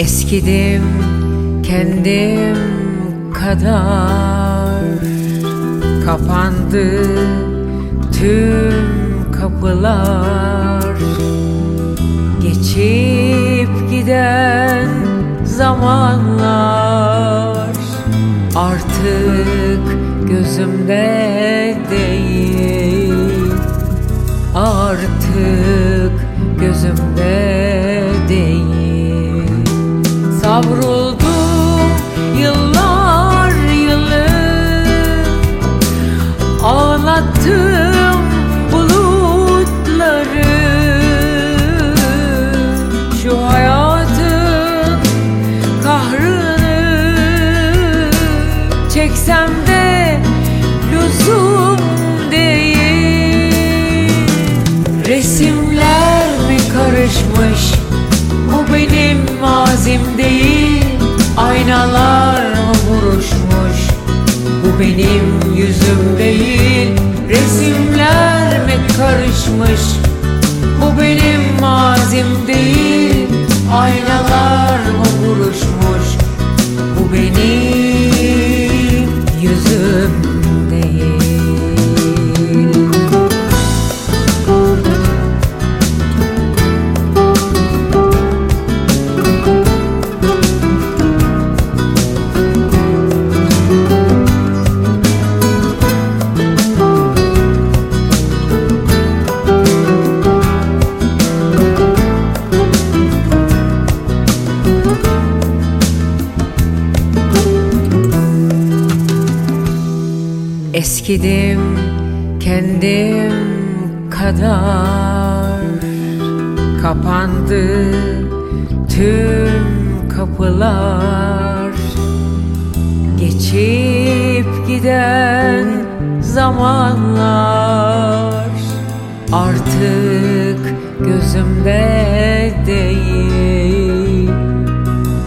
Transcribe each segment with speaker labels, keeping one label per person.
Speaker 1: Eskidim kendim kadar. Kapandı tüm kapılar. Geçip giden zamanlar. Artık gözümde değil. Artık gözümde Savruldum benim yüzüm değil. Resimler mi karışmış? Bu benim mazim değil. Aynalar Eskidim kendim kadar. Kapandı tüm kapılar. Geçip giden zamanlar. Artık gözümde değil.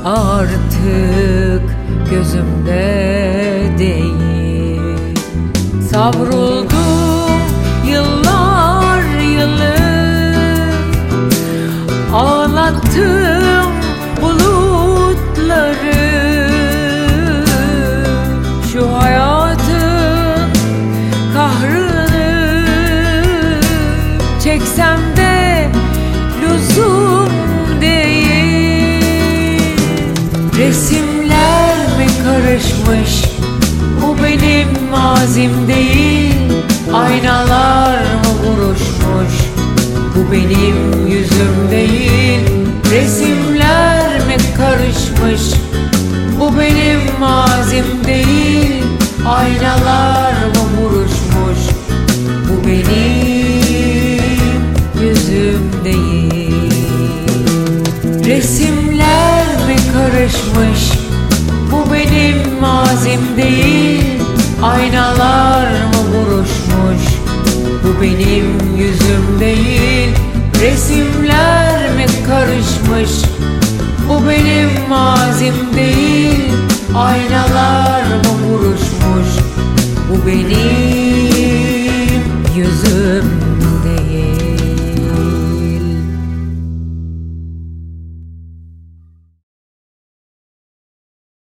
Speaker 1: Artık gözümde Savruldum yıllar yılı. Ağlattım bulutları. Şu hayatın kahrını Çeksem de lüzum değil. Resimler mi karışmış? Bu benim mazim değil Aynalar mı vuruşmuş. Bu benim yüzüm değil Resimler mi karışmış? Bu benim mazim değil Aynalar mı vuruşmuş? Bu benim yüzüm değil Resimler mi karışmış? Bu benim mazim değil Aynalar benim yüzüm değil. Resimler mi karışmış? Bu benim mazim değil. Aynalar mı vuruşmuş? Bu benim